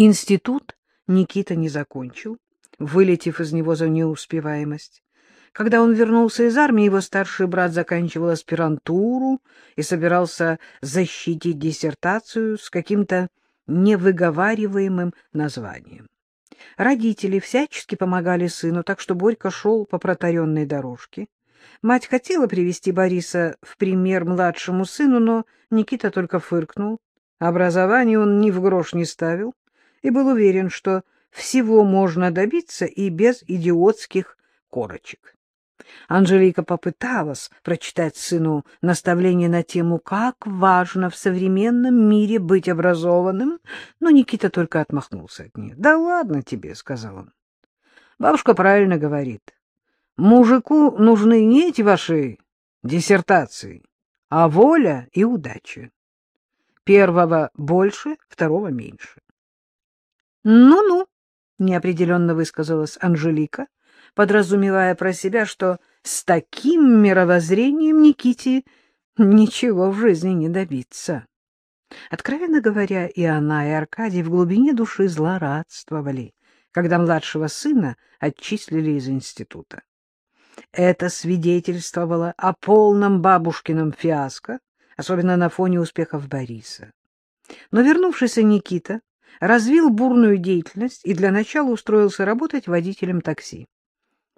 Институт Никита не закончил, вылетев из него за неуспеваемость. Когда он вернулся из армии, его старший брат заканчивал аспирантуру и собирался защитить диссертацию с каким-то невыговариваемым названием. Родители всячески помогали сыну, так что Борька шел по протаренной дорожке. Мать хотела привести Бориса в пример младшему сыну, но Никита только фыркнул. Образование он ни в грош не ставил и был уверен, что всего можно добиться и без идиотских корочек. Анжелика попыталась прочитать сыну наставление на тему, как важно в современном мире быть образованным, но Никита только отмахнулся от нее. — Да ладно тебе, — сказал он. — Бабушка правильно говорит. Мужику нужны не эти ваши диссертации, а воля и удача. Первого больше, второго меньше. «Ну — неопределенно высказалась Анжелика, подразумевая про себя, что с таким мировоззрением Никите ничего в жизни не добиться. Откровенно говоря, и она, и Аркадий в глубине души злорадствовали, когда младшего сына отчислили из института. Это свидетельствовало о полном бабушкином фиаско, особенно на фоне успехов Бориса. Но вернувшийся Никита развил бурную деятельность и для начала устроился работать водителем такси.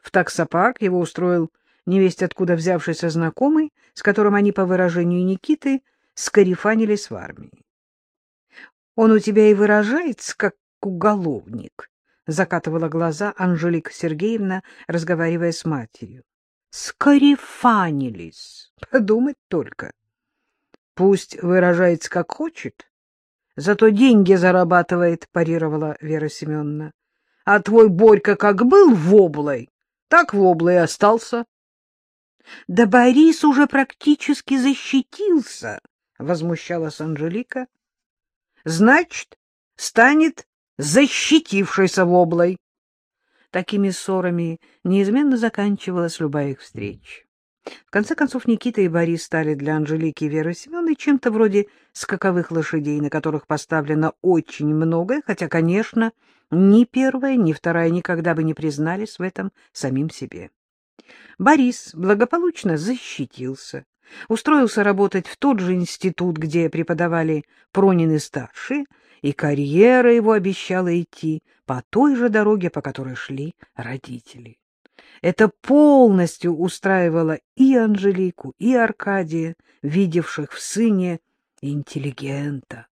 В таксопарк его устроил невесть откуда взявшийся знакомый, с которым они, по выражению Никиты, скарифанились в армии. — Он у тебя и выражается, как уголовник, — закатывала глаза Анжелика Сергеевна, разговаривая с матерью. — Скарифанились. Подумать только. Пусть выражается как хочет, Зато деньги зарабатывает, — парировала Вера Семеновна. — А твой Борька как был в облой, так в облой и остался. — Да Борис уже практически защитился, — возмущалась Анжелика. — Значит, станет защитившейся в облой. Такими ссорами неизменно заканчивалась любая их встреча. В конце концов, Никита и Борис стали для Анжелики и Веры Семеновны чем-то вроде скаковых лошадей, на которых поставлено очень многое, хотя, конечно, ни первая, ни вторая никогда бы не признались в этом самим себе. Борис благополучно защитился, устроился работать в тот же институт, где преподавали Пронин и старшие, и карьера его обещала идти по той же дороге, по которой шли родители. Это полностью устраивало и Анжелику, и Аркадия, видевших в сыне интеллигента,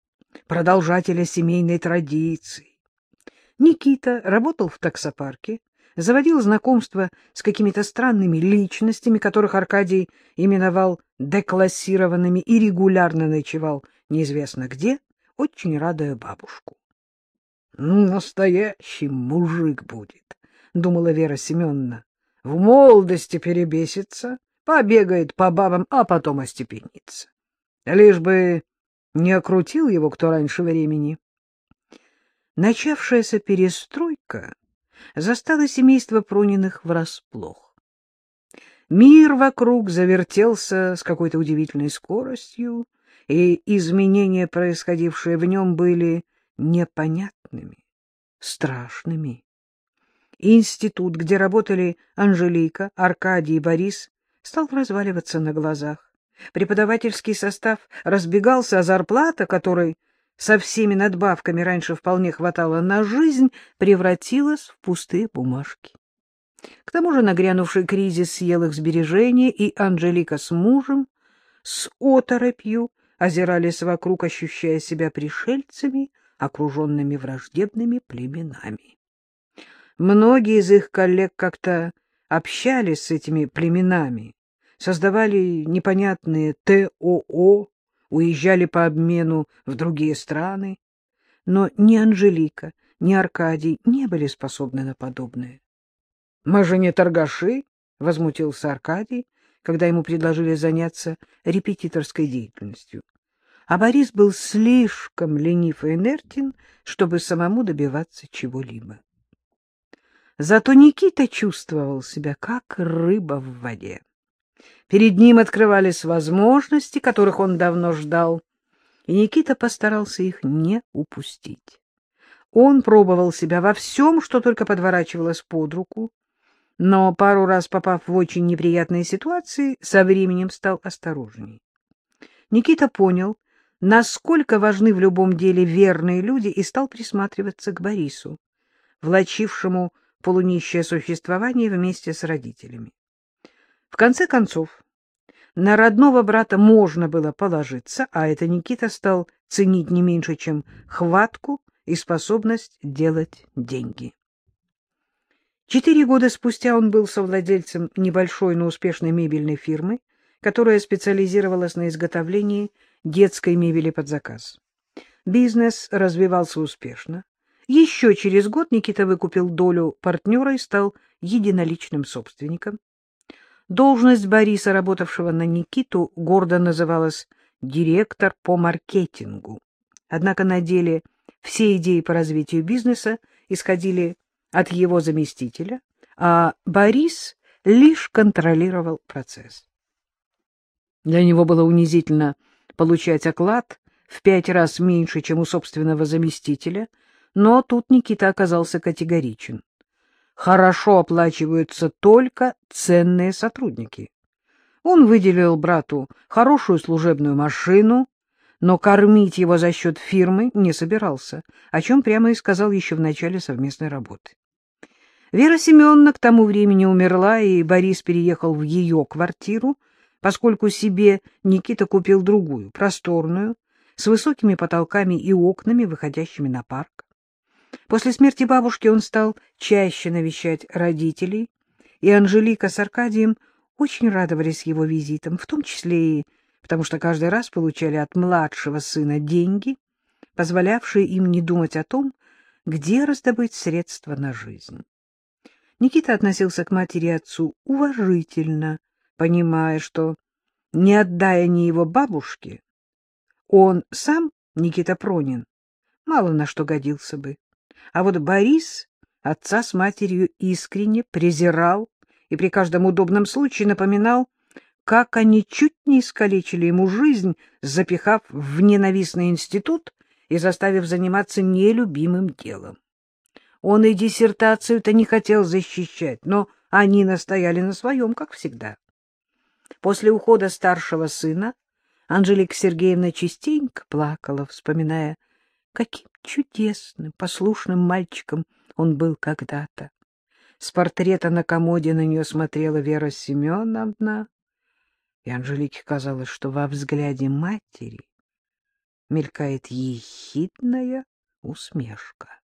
продолжателя семейной традиции. Никита работал в таксопарке, заводил знакомства с какими-то странными личностями, которых Аркадий именовал деклассированными и регулярно ночевал неизвестно где, очень радуя бабушку. — Настоящий мужик будет, — думала Вера Семеновна. В молодости перебесится, побегает по бабам, а потом остепенится. Лишь бы не окрутил его кто раньше времени. Начавшаяся перестройка застала семейство Прониных врасплох. Мир вокруг завертелся с какой-то удивительной скоростью, и изменения, происходившие в нем, были непонятными, страшными. Институт, где работали Анжелика, Аркадий и Борис, стал разваливаться на глазах. Преподавательский состав разбегался, а зарплата, которой со всеми надбавками раньше вполне хватало на жизнь, превратилась в пустые бумажки. К тому же нагрянувший кризис съел их сбережения, и Анжелика с мужем с оторопью озирались вокруг, ощущая себя пришельцами, окруженными враждебными племенами. Многие из их коллег как-то общались с этими племенами, создавали непонятные ТОО, уезжали по обмену в другие страны. Но ни Анжелика, ни Аркадий не были способны на подобное. — Мы же не торгаши, — возмутился Аркадий, когда ему предложили заняться репетиторской деятельностью. А Борис был слишком ленив и инертен, чтобы самому добиваться чего-либо. Зато Никита чувствовал себя как рыба в воде. Перед ним открывались возможности, которых он давно ждал, и Никита постарался их не упустить. Он пробовал себя во всем, что только подворачивалось под руку, но пару раз попав в очень неприятные ситуации, со временем стал осторожней. Никита понял, насколько важны в любом деле верные люди, и стал присматриваться к Борису, влачившему полунищее существование вместе с родителями. В конце концов, на родного брата можно было положиться, а это Никита стал ценить не меньше, чем хватку и способность делать деньги. Четыре года спустя он был совладельцем небольшой, но успешной мебельной фирмы, которая специализировалась на изготовлении детской мебели под заказ. Бизнес развивался успешно. Еще через год Никита выкупил долю партнера и стал единоличным собственником. Должность Бориса, работавшего на Никиту, гордо называлась «директор по маркетингу». Однако на деле все идеи по развитию бизнеса исходили от его заместителя, а Борис лишь контролировал процесс. Для него было унизительно получать оклад в пять раз меньше, чем у собственного заместителя, но тут Никита оказался категоричен. Хорошо оплачиваются только ценные сотрудники. Он выделил брату хорошую служебную машину, но кормить его за счет фирмы не собирался, о чем прямо и сказал еще в начале совместной работы. Вера Семеновна к тому времени умерла, и Борис переехал в ее квартиру, поскольку себе Никита купил другую, просторную, с высокими потолками и окнами, выходящими на парк. После смерти бабушки он стал чаще навещать родителей, и Анжелика с Аркадием очень радовались его визитам, в том числе и потому что каждый раз получали от младшего сына деньги, позволявшие им не думать о том, где раздобыть средства на жизнь. Никита относился к матери и отцу уважительно, понимая, что, не отдая ни его бабушке, он сам, Никита Пронин, мало на что годился бы. А вот Борис отца с матерью искренне презирал и при каждом удобном случае напоминал, как они чуть не искалечили ему жизнь, запихав в ненавистный институт и заставив заниматься нелюбимым делом. Он и диссертацию-то не хотел защищать, но они настояли на своем, как всегда. После ухода старшего сына Анжелика Сергеевна частенько плакала, вспоминая, каким чудесным, послушным мальчиком он был когда-то. С портрета на комоде на нее смотрела Вера Семеновна, и Анжелике казалось, что во взгляде матери мелькает ехидная усмешка.